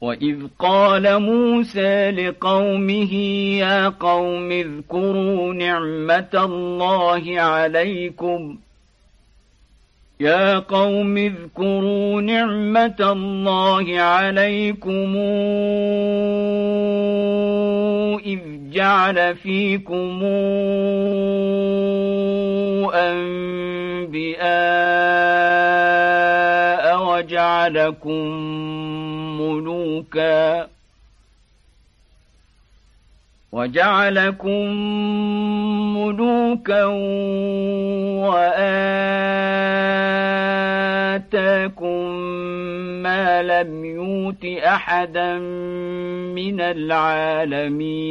وإذ قال موسى لقومه يا قوم اذكروا نعمة الله عليكم يا قوم اذكروا نعمة الله عليكم إذ جعل فيكم أنبياء وجعلكم ملوكا وجعلكم ملوكا وآتاكم ما لم يوت أحدا من العالمين